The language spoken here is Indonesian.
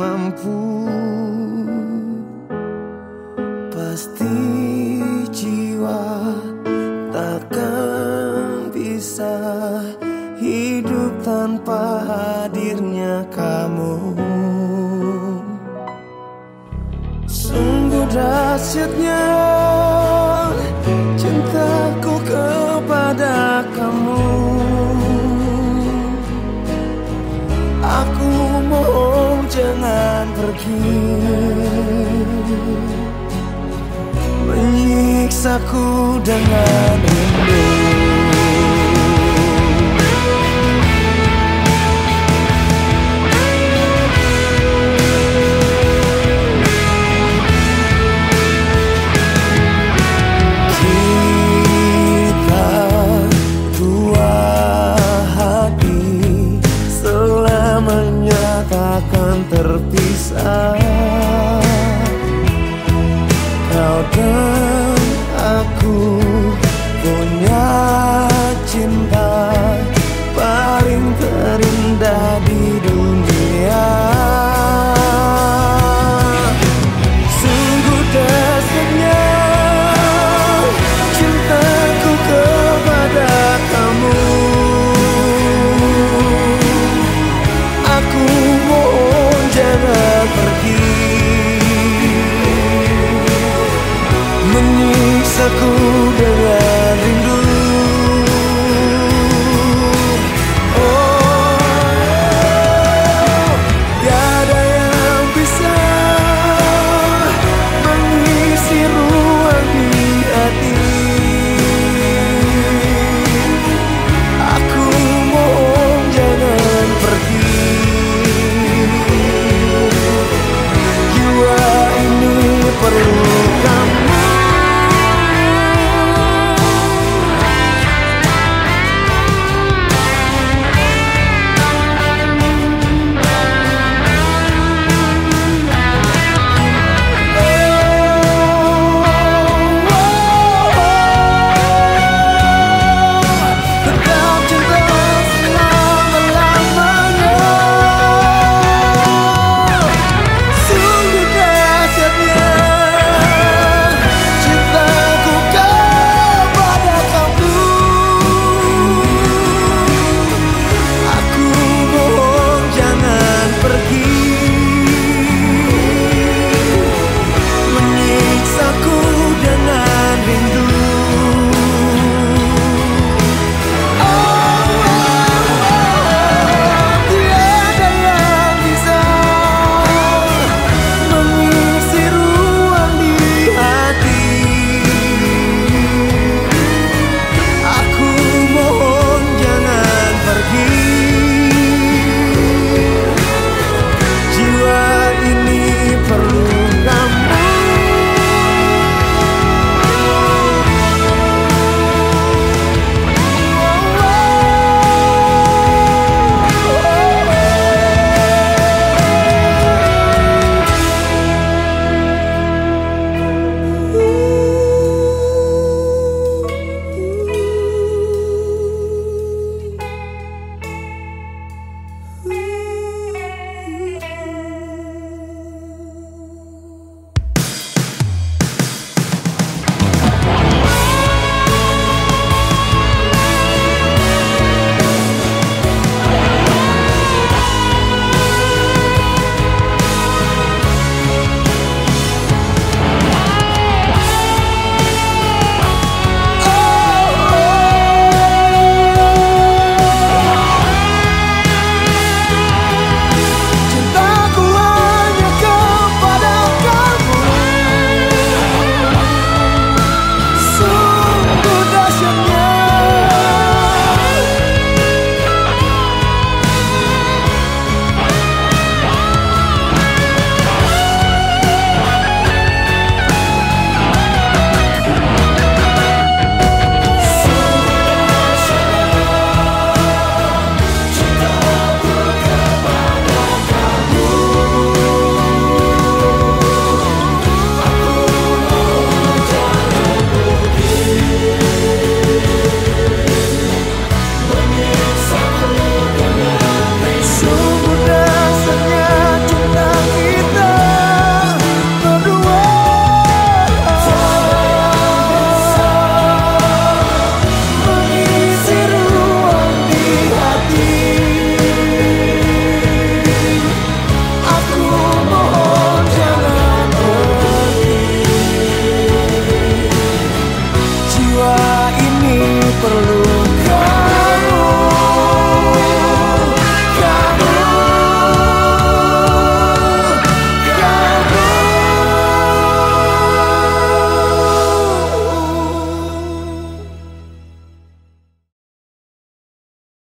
mampu. Pasti jiwa takkan bisa hidup tanpa hadirnya kamu. Sungguh dahsyatnya jangan pergi. Menyiksaku dengan rindu